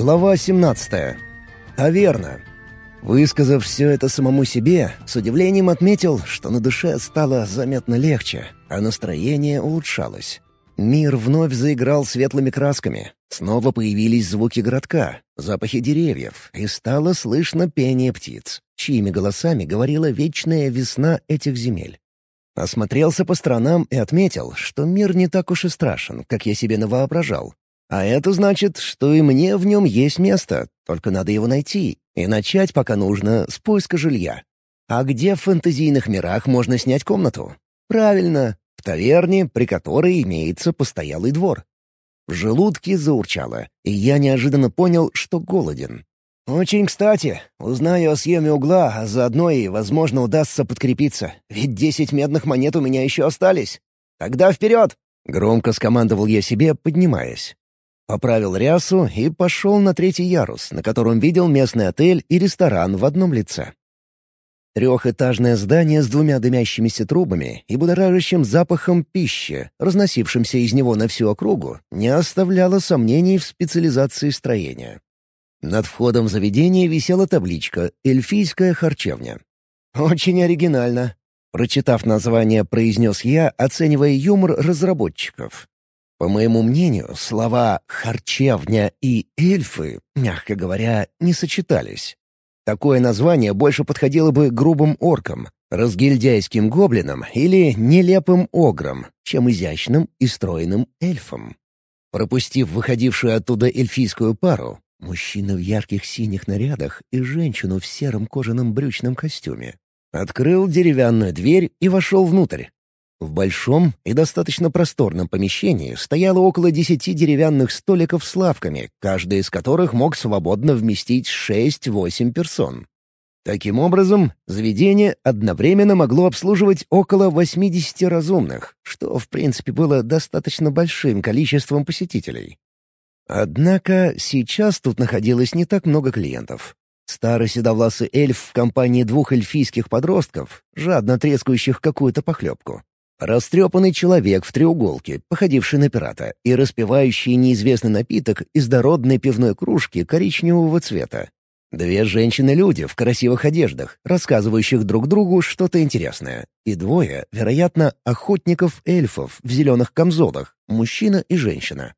Глава 17. Таверна. Высказав все это самому себе, с удивлением отметил, что на душе стало заметно легче, а настроение улучшалось. Мир вновь заиграл светлыми красками. Снова появились звуки городка, запахи деревьев, и стало слышно пение птиц, чьими голосами говорила вечная весна этих земель. Осмотрелся по сторонам и отметил, что мир не так уж и страшен, как я себе навоображал. А это значит, что и мне в нем есть место, только надо его найти. И начать пока нужно с поиска жилья. А где в фэнтезийных мирах можно снять комнату? Правильно, в таверне, при которой имеется постоялый двор. В желудке заурчало, и я неожиданно понял, что голоден. «Очень кстати. Узнаю о съеме угла, а заодно и, возможно, удастся подкрепиться. Ведь десять медных монет у меня еще остались. Тогда вперед!» Громко скомандовал я себе, поднимаясь. Поправил рясу и пошел на третий ярус, на котором видел местный отель и ресторан в одном лице. Трехэтажное здание с двумя дымящимися трубами и будоражащим запахом пищи, разносившимся из него на всю округу, не оставляло сомнений в специализации строения. Над входом в заведение висела табличка «Эльфийская харчевня». «Очень оригинально», — прочитав название, произнес я, оценивая юмор разработчиков. По моему мнению, слова «харчевня» и «эльфы», мягко говоря, не сочетались. Такое название больше подходило бы грубым оркам, разгильдяйским гоблинам или нелепым ограм, чем изящным и стройным эльфам. Пропустив выходившую оттуда эльфийскую пару, мужчина в ярких синих нарядах и женщину в сером кожаном брючном костюме, открыл деревянную дверь и вошел внутрь. В большом и достаточно просторном помещении стояло около десяти деревянных столиков с лавками, каждый из которых мог свободно вместить шесть-восемь персон. Таким образом, заведение одновременно могло обслуживать около 80 разумных, что, в принципе, было достаточно большим количеством посетителей. Однако сейчас тут находилось не так много клиентов. Старый седовласый эльф в компании двух эльфийских подростков, жадно трескающих какую-то похлебку, Растрепанный человек в треуголке, походивший на пирата, и распивающий неизвестный напиток из дородной пивной кружки коричневого цвета. Две женщины-люди в красивых одеждах, рассказывающих друг другу что-то интересное. И двое, вероятно, охотников-эльфов в зеленых камзолах, мужчина и женщина.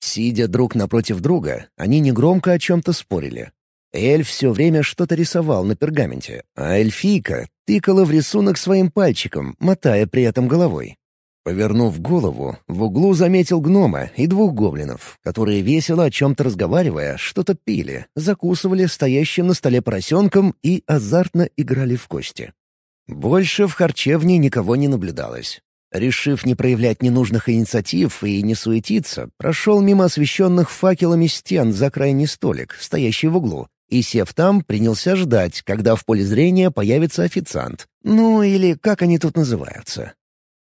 Сидя друг напротив друга, они негромко о чем-то спорили. Эльф все время что-то рисовал на пергаменте, а эльфийка тыкала в рисунок своим пальчиком, мотая при этом головой. Повернув голову, в углу заметил гнома и двух гоблинов, которые, весело о чем-то разговаривая, что-то пили, закусывали стоящим на столе поросенком и азартно играли в кости. Больше в харчевне никого не наблюдалось. Решив не проявлять ненужных инициатив и не суетиться, прошел мимо освещенных факелами стен за крайний столик, стоящий в углу, и, сев там, принялся ждать, когда в поле зрения появится официант. Ну, или как они тут называются.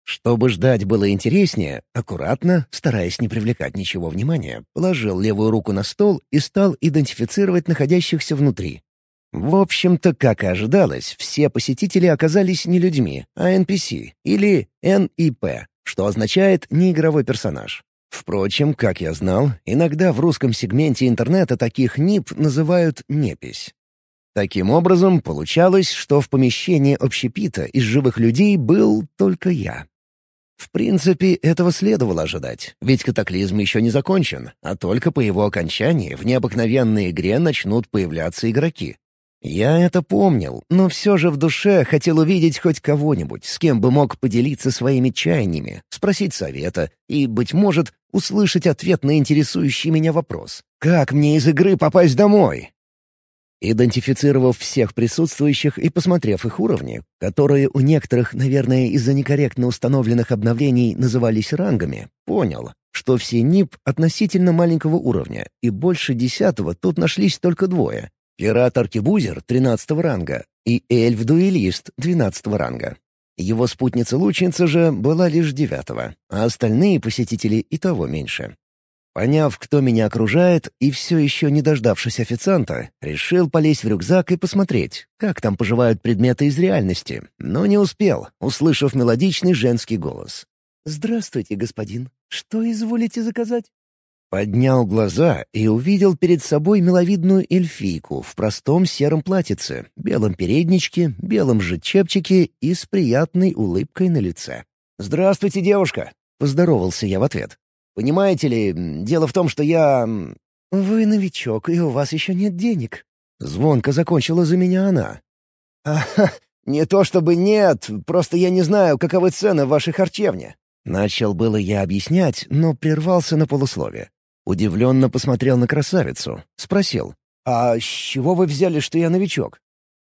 Чтобы ждать было интереснее, аккуратно, стараясь не привлекать ничего внимания, положил левую руку на стол и стал идентифицировать находящихся внутри. В общем-то, как и ожидалось, все посетители оказались не людьми, а NPC или NIP, что означает «неигровой персонаж». Впрочем, как я знал, иногда в русском сегменте интернета таких НИП называют «непись». Таким образом, получалось, что в помещении общепита из живых людей был только я. В принципе, этого следовало ожидать, ведь катаклизм еще не закончен, а только по его окончании в необыкновенной игре начнут появляться игроки. Я это помнил, но все же в душе хотел увидеть хоть кого-нибудь, с кем бы мог поделиться своими чаяниями, спросить совета и, быть может, услышать ответ на интересующий меня вопрос. «Как мне из игры попасть домой?» Идентифицировав всех присутствующих и посмотрев их уровни, которые у некоторых, наверное, из-за некорректно установленных обновлений назывались рангами, понял, что все НИП относительно маленького уровня, и больше десятого тут нашлись только двое Пират-аркебузер 13 ранга и эльф-дуэлист 12 ранга. Его спутница-лучница же была лишь девятого, а остальные посетители и того меньше. Поняв, кто меня окружает, и все еще не дождавшись официанта, решил полезть в рюкзак и посмотреть, как там поживают предметы из реальности, но не успел, услышав мелодичный женский голос. «Здравствуйте, господин. Что изволите заказать?» Поднял глаза и увидел перед собой миловидную эльфийку в простом сером платьице, белом передничке, белом же чепчике и с приятной улыбкой на лице. «Здравствуйте, девушка!» — поздоровался я в ответ. «Понимаете ли, дело в том, что я...» «Вы новичок, и у вас еще нет денег». Звонко закончила за меня она. «Ага, не то чтобы нет, просто я не знаю, каковы цены в вашей харчевне». Начал было я объяснять, но прервался на полуслове. Удивленно посмотрел на красавицу. Спросил. «А с чего вы взяли, что я новичок?»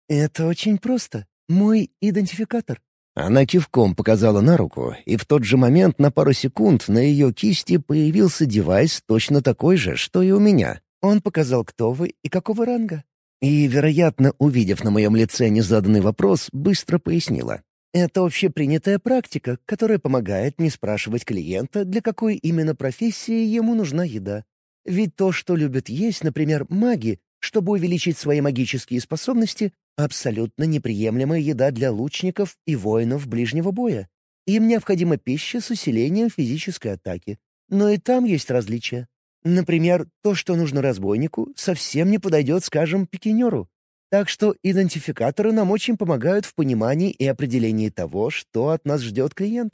«Это очень просто. Мой идентификатор». Она кивком показала на руку, и в тот же момент на пару секунд на ее кисти появился девайс точно такой же, что и у меня. Он показал, кто вы и какого ранга. И, вероятно, увидев на моем лице незаданный вопрос, быстро пояснила. Это общепринятая практика, которая помогает не спрашивать клиента, для какой именно профессии ему нужна еда. Ведь то, что любят есть, например, маги, чтобы увеличить свои магические способности, абсолютно неприемлемая еда для лучников и воинов ближнего боя. Им необходима пища с усилением физической атаки. Но и там есть различия. Например, то, что нужно разбойнику, совсем не подойдет, скажем, пикинеру. Так что идентификаторы нам очень помогают в понимании и определении того, что от нас ждет клиент.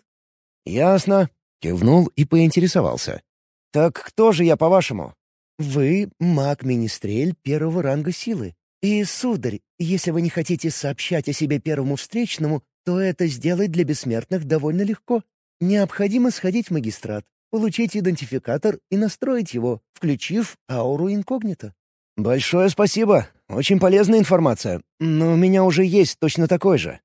«Ясно», — кивнул и поинтересовался. «Так кто же я, по-вашему?» «Вы — маг-министрель первого ранга силы. И, сударь, если вы не хотите сообщать о себе первому встречному, то это сделать для бессмертных довольно легко. Необходимо сходить в магистрат, получить идентификатор и настроить его, включив ауру инкогнито. «Большое спасибо. Очень полезная информация. Но у меня уже есть точно такой же».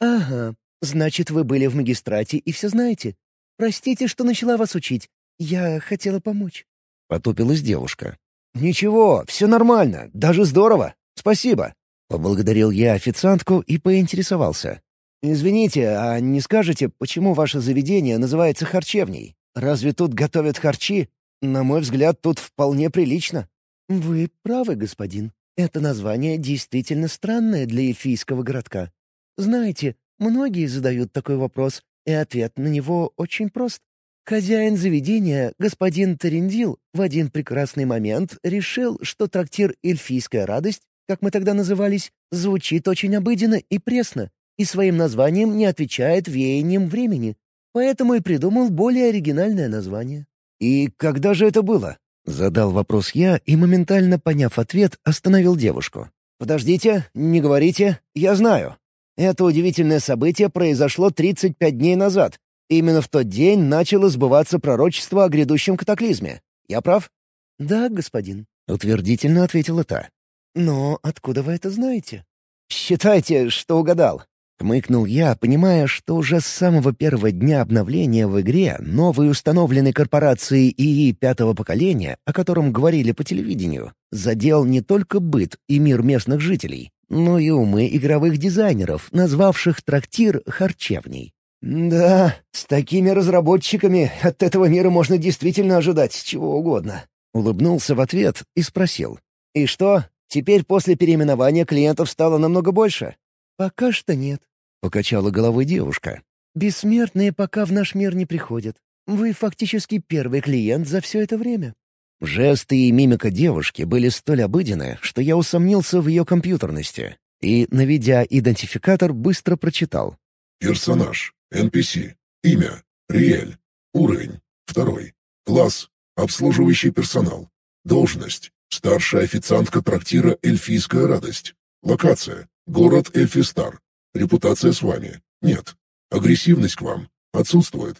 «Ага. Значит, вы были в магистрате и все знаете. Простите, что начала вас учить. Я хотела помочь». Потупилась девушка. «Ничего, все нормально. Даже здорово. Спасибо». Поблагодарил я официантку и поинтересовался. «Извините, а не скажете, почему ваше заведение называется харчевней? Разве тут готовят харчи? На мой взгляд, тут вполне прилично». «Вы правы, господин. Это название действительно странное для эльфийского городка. Знаете, многие задают такой вопрос, и ответ на него очень прост. Хозяин заведения, господин Тарендил, в один прекрасный момент решил, что трактир «Эльфийская радость», как мы тогда назывались, звучит очень обыденно и пресно, и своим названием не отвечает веяниям времени. Поэтому и придумал более оригинальное название. «И когда же это было?» Задал вопрос я и, моментально поняв ответ, остановил девушку. «Подождите, не говорите, я знаю. Это удивительное событие произошло 35 дней назад. Именно в тот день начало сбываться пророчество о грядущем катаклизме. Я прав?» «Да, господин», — утвердительно ответила та. «Но откуда вы это знаете?» «Считайте, что угадал. Хмыкнул я, понимая, что уже с самого первого дня обновления в игре новой установленной корпорацией ИИ пятого поколения, о котором говорили по телевидению, задел не только быт и мир местных жителей, но и умы игровых дизайнеров, назвавших трактир харчевней. «Да, с такими разработчиками от этого мира можно действительно ожидать чего угодно», — улыбнулся в ответ и спросил. «И что, теперь после переименования клиентов стало намного больше?» «Пока что нет. — покачала головой девушка. «Бессмертные пока в наш мир не приходят. Вы фактически первый клиент за все это время». Жесты и мимика девушки были столь обыденны, что я усомнился в ее компьютерности и, наведя идентификатор, быстро прочитал. «Персонаж. NPC. Имя. Риэль. Уровень. Второй. Класс. Обслуживающий персонал. Должность. Старшая официантка трактира «Эльфийская радость». Локация. Город Эльфистар. Репутация с вами? Нет. Агрессивность к вам? Отсутствует.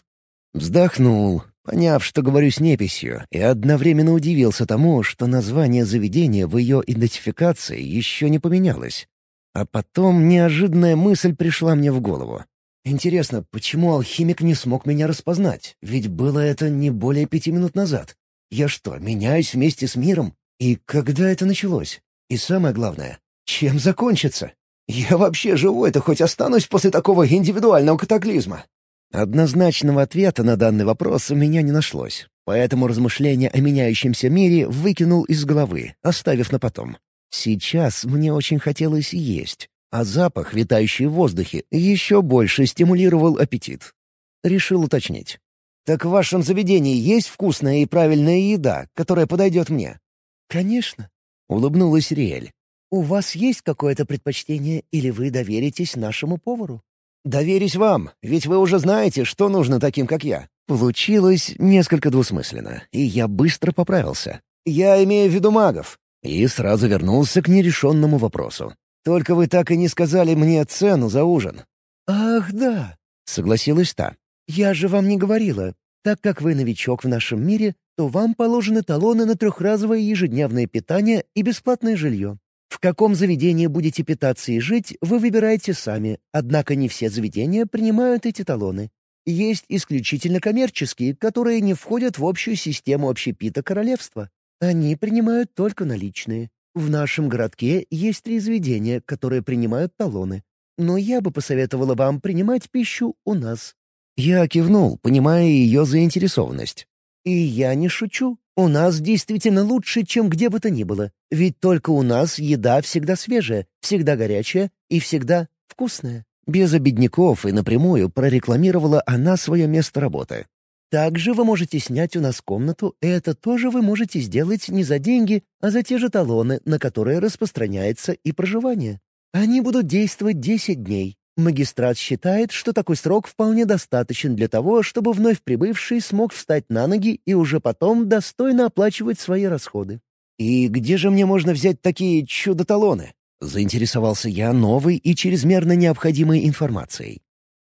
Вздохнул, поняв, что говорю с неписью, и одновременно удивился тому, что название заведения в ее идентификации еще не поменялось. А потом неожиданная мысль пришла мне в голову. «Интересно, почему алхимик не смог меня распознать? Ведь было это не более пяти минут назад. Я что, меняюсь вместе с миром? И когда это началось? И самое главное, чем закончится?» Я вообще живой-то хоть останусь после такого индивидуального катаклизма?» Однозначного ответа на данный вопрос у меня не нашлось, поэтому размышления о меняющемся мире выкинул из головы, оставив на потом. Сейчас мне очень хотелось есть, а запах, витающий в воздухе, еще больше стимулировал аппетит. Решил уточнить. «Так в вашем заведении есть вкусная и правильная еда, которая подойдет мне?» «Конечно», — улыбнулась Риэль. «У вас есть какое-то предпочтение или вы доверитесь нашему повару?» «Доверюсь вам, ведь вы уже знаете, что нужно таким, как я». Получилось несколько двусмысленно, и я быстро поправился. «Я имею в виду магов». И сразу вернулся к нерешенному вопросу. «Только вы так и не сказали мне цену за ужин». «Ах, да», — согласилась та. «Я же вам не говорила. Так как вы новичок в нашем мире, то вам положены талоны на трехразовое ежедневное питание и бесплатное жилье. В каком заведении будете питаться и жить, вы выбираете сами, однако не все заведения принимают эти талоны. Есть исключительно коммерческие, которые не входят в общую систему общепита королевства. Они принимают только наличные. В нашем городке есть три заведения, которые принимают талоны. Но я бы посоветовала вам принимать пищу у нас. Я кивнул, понимая ее заинтересованность. И я не шучу. У нас действительно лучше, чем где бы то ни было. Ведь только у нас еда всегда свежая, всегда горячая и всегда вкусная. Без обедняков и напрямую прорекламировала она свое место работы. Также вы можете снять у нас комнату, и это тоже вы можете сделать не за деньги, а за те же талоны, на которые распространяется и проживание. Они будут действовать 10 дней, Магистрат считает, что такой срок вполне достаточен для того, чтобы вновь прибывший смог встать на ноги и уже потом достойно оплачивать свои расходы. «И где же мне можно взять такие чудо-талоны?» — заинтересовался я новой и чрезмерно необходимой информацией.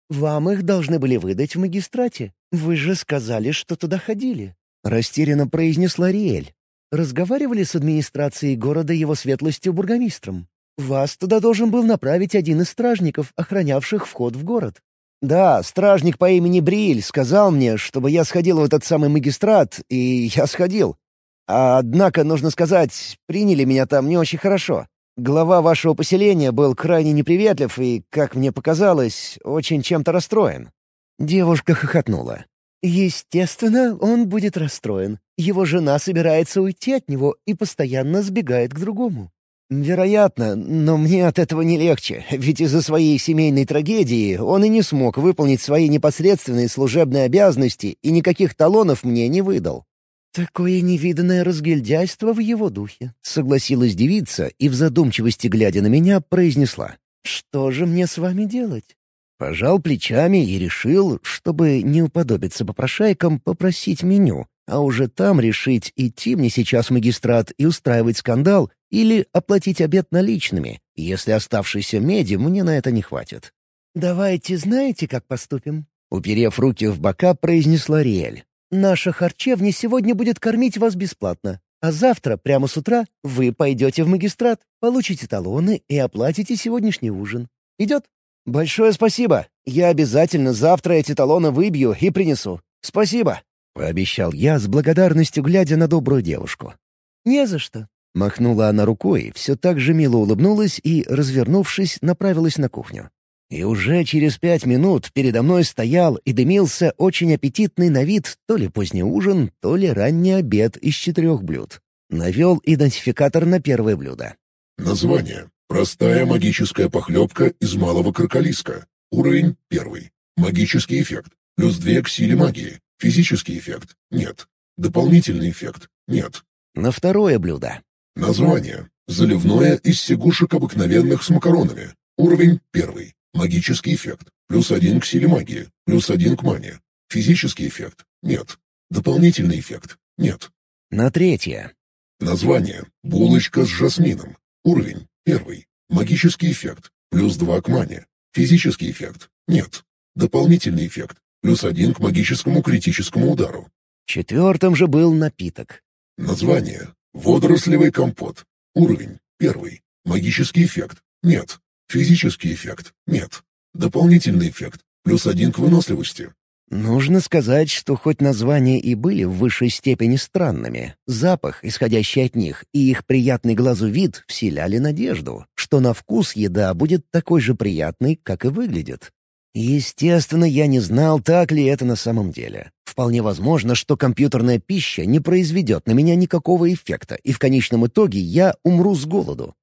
«Вам их должны были выдать в магистрате. Вы же сказали, что туда ходили», — растерянно произнесла Риэль. «Разговаривали с администрацией города его светлостью бургомистром?» Вас туда должен был направить один из стражников, охранявших вход в город». «Да, стражник по имени Бриль сказал мне, чтобы я сходил в этот самый магистрат, и я сходил. однако, нужно сказать, приняли меня там не очень хорошо. Глава вашего поселения был крайне неприветлив и, как мне показалось, очень чем-то расстроен». Девушка хохотнула. «Естественно, он будет расстроен. Его жена собирается уйти от него и постоянно сбегает к другому. «Вероятно, но мне от этого не легче, ведь из-за своей семейной трагедии он и не смог выполнить свои непосредственные служебные обязанности и никаких талонов мне не выдал». «Такое невиданное разгильдяйство в его духе», — согласилась девица и в задумчивости, глядя на меня, произнесла. «Что же мне с вами делать?» Пожал плечами и решил, чтобы не уподобиться попрошайкам, попросить меню, а уже там решить, идти мне сейчас в магистрат и устраивать скандал или оплатить обед наличными, если оставшейся меди мне на это не хватит. «Давайте знаете, как поступим?» Уперев руки в бока, произнесла Риэль. «Наша харчевня сегодня будет кормить вас бесплатно, а завтра, прямо с утра, вы пойдете в магистрат, получите талоны и оплатите сегодняшний ужин. Идет?» «Большое спасибо. Я обязательно завтра эти талоны выбью и принесу. Спасибо», — пообещал я с благодарностью, глядя на добрую девушку. «Не за что», Махнула она рукой, все так же мило улыбнулась и, развернувшись, направилась на кухню. И уже через пять минут передо мной стоял и дымился очень аппетитный на вид то ли поздний ужин, то ли ранний обед из четырех блюд. Навел идентификатор на первое блюдо. Название. Простая магическая похлебка из малого кроколиска. Уровень первый. Магический эффект. Плюс две к силе магии. Физический эффект. Нет. Дополнительный эффект. Нет. На второе блюдо. Название. Заливное из сигушек обыкновенных с макаронами. Уровень первый. Магический эффект. Плюс один к силе магии. Плюс один к мане. Физический эффект. Нет. Дополнительный эффект. Нет. На третье. Название. Булочка с жасмином. Уровень. Первый. Магический эффект. Плюс два к мане. Физический эффект. Нет. Дополнительный эффект. Плюс один к магическому критическому удару. Четвертым же был напиток. Название. Водорослевый компот. Уровень. Первый. Магический эффект. Нет. Физический эффект. Нет. Дополнительный эффект. Плюс один к выносливости. Нужно сказать, что хоть названия и были в высшей степени странными, запах, исходящий от них, и их приятный глазу вид вселяли надежду, что на вкус еда будет такой же приятной, как и выглядит. Естественно, я не знал, так ли это на самом деле. Вполне возможно, что компьютерная пища не произведет на меня никакого эффекта, и в конечном итоге я умру с голоду.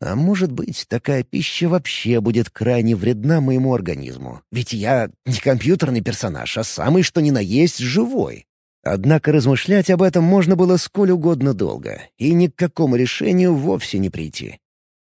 А может быть, такая пища вообще будет крайне вредна моему организму. Ведь я не компьютерный персонаж, а самый что ни на есть живой. Однако размышлять об этом можно было сколь угодно долго, и ни к какому решению вовсе не прийти.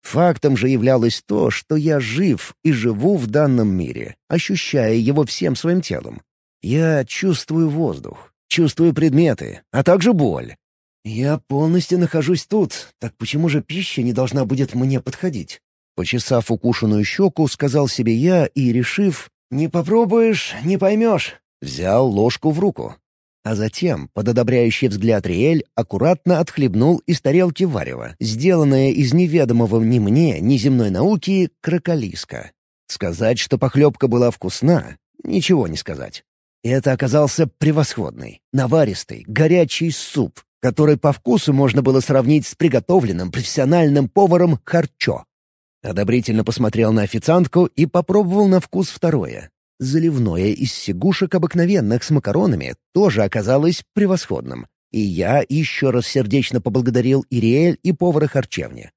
Фактом же являлось то, что я жив и живу в данном мире, ощущая его всем своим телом. Я чувствую воздух, чувствую предметы, а также боль. Я полностью нахожусь тут, так почему же пища не должна будет мне подходить? Почесав укушенную щеку, сказал себе я и, решив, «Не попробуешь — не поймешь», взял ложку в руку. А затем, под одобряющий взгляд Риэль, аккуратно отхлебнул из тарелки варева, сделанное из неведомого ни мне, ни земной науки кроколиска. Сказать, что похлебка была вкусна, ничего не сказать. Это оказался превосходный, наваристый, горячий суп, который по вкусу можно было сравнить с приготовленным профессиональным поваром харчо. Одобрительно посмотрел на официантку и попробовал на вкус второе. Заливное из сигушек обыкновенных с макаронами тоже оказалось превосходным. И я еще раз сердечно поблагодарил Ириэль и повара харчевни.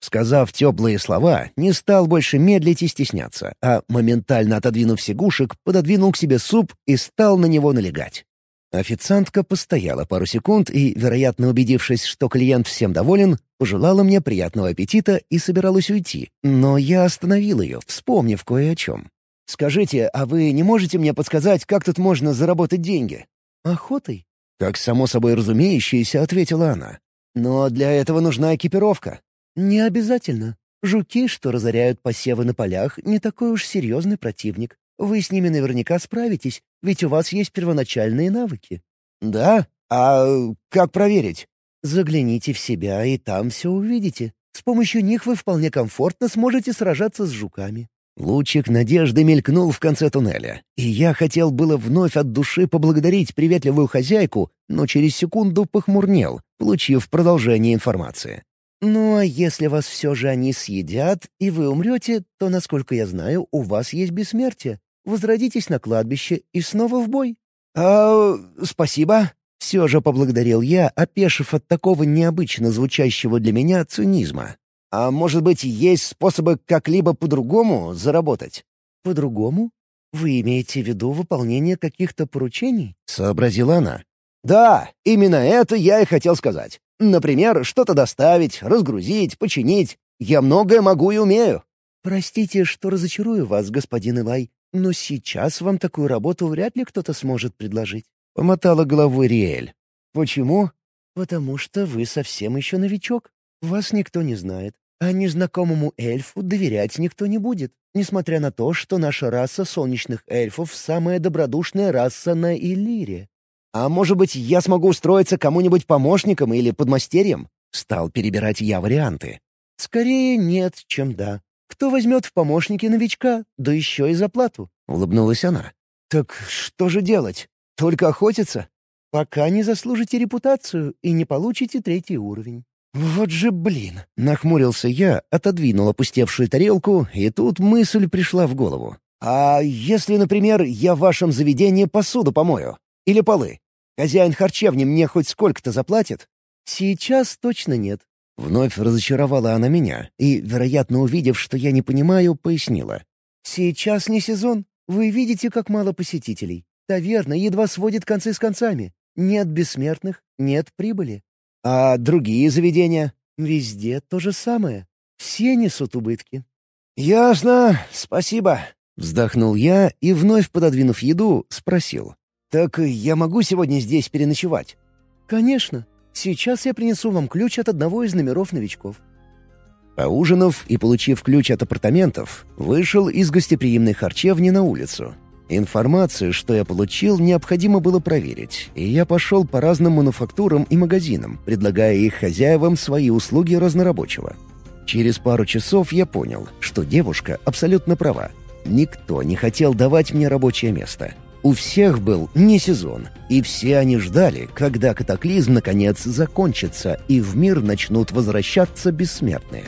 Сказав теплые слова, не стал больше медлить и стесняться, а, моментально отодвинув сигушек, пододвинул к себе суп и стал на него налегать. Официантка постояла пару секунд и, вероятно убедившись, что клиент всем доволен, пожелала мне приятного аппетита и собиралась уйти, но я остановил ее, вспомнив кое о чем. «Скажите, а вы не можете мне подсказать, как тут можно заработать деньги?» «Охотой?» Как само собой разумеющееся, ответила она. «Но для этого нужна экипировка». «Не обязательно. Жуки, что разоряют посевы на полях, не такой уж серьезный противник. Вы с ними наверняка справитесь, ведь у вас есть первоначальные навыки». «Да? А как проверить?» «Загляните в себя, и там все увидите. С помощью них вы вполне комфортно сможете сражаться с жуками». Лучик надежды мелькнул в конце туннеля, и я хотел было вновь от души поблагодарить приветливую хозяйку, но через секунду похмурнел, получив продолжение информации. «Ну а если вас все же они съедят, и вы умрете, то, насколько я знаю, у вас есть бессмертие. Возродитесь на кладбище и снова в бой». «А, спасибо», — все же поблагодарил я, опешив от такого необычно звучащего для меня цинизма. А может быть, есть способы как-либо по-другому заработать?» «По-другому? Вы имеете в виду выполнение каких-то поручений?» — сообразила она. «Да, именно это я и хотел сказать. Например, что-то доставить, разгрузить, починить. Я многое могу и умею». «Простите, что разочарую вас, господин Илай, но сейчас вам такую работу вряд ли кто-то сможет предложить». Помотала головой Риэль. «Почему?» «Потому что вы совсем еще новичок. Вас никто не знает, а незнакомому эльфу доверять никто не будет, несмотря на то, что наша раса солнечных эльфов — самая добродушная раса на Иллире. «А может быть, я смогу устроиться кому-нибудь помощником или подмастерьем?» Стал перебирать я варианты. «Скорее нет, чем да. Кто возьмет в помощники новичка, да еще и за плату?» — улыбнулась она. «Так что же делать? Только охотиться?» «Пока не заслужите репутацию и не получите третий уровень. «Вот же блин!» — нахмурился я, отодвинул опустевшую тарелку, и тут мысль пришла в голову. «А если, например, я в вашем заведении посуду помою? Или полы? Хозяин харчевни мне хоть сколько-то заплатит?» «Сейчас точно нет». Вновь разочаровала она меня и, вероятно, увидев, что я не понимаю, пояснила. «Сейчас не сезон. Вы видите, как мало посетителей. Таверна едва сводит концы с концами. Нет бессмертных, нет прибыли. А другие заведения? Везде то же самое. Все несут убытки. «Ясно, спасибо», — вздохнул я и, вновь пододвинув еду, спросил. «Так я могу сегодня здесь переночевать?» «Конечно. Сейчас я принесу вам ключ от одного из номеров новичков». Поужинав и получив ключ от апартаментов, вышел из гостеприимной харчевни на улицу. Информацию, что я получил, необходимо было проверить, и я пошел по разным мануфактурам и магазинам, предлагая их хозяевам свои услуги разнорабочего. Через пару часов я понял, что девушка абсолютно права. Никто не хотел давать мне рабочее место. У всех был не сезон, и все они ждали, когда катаклизм наконец закончится и в мир начнут возвращаться бессмертные.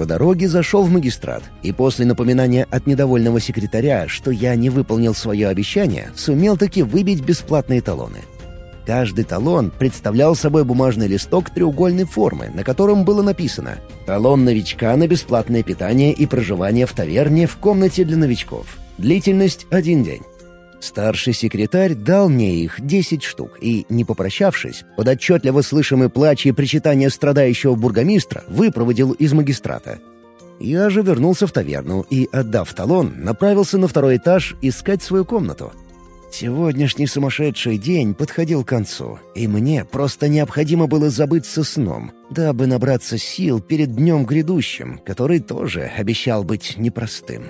По дороге зашел в магистрат, и после напоминания от недовольного секретаря, что я не выполнил свое обещание, сумел таки выбить бесплатные талоны. Каждый талон представлял собой бумажный листок треугольной формы, на котором было написано «Талон новичка на бесплатное питание и проживание в таверне в комнате для новичков. Длительность — один день». Старший секретарь дал мне их десять штук и, не попрощавшись, под отчетливо слышимый плач и причитания страдающего бургомистра выпроводил из магистрата. Я же вернулся в таверну и, отдав талон, направился на второй этаж искать свою комнату. Сегодняшний сумасшедший день подходил к концу, и мне просто необходимо было забыться сном, дабы набраться сил перед днем грядущим, который тоже обещал быть непростым.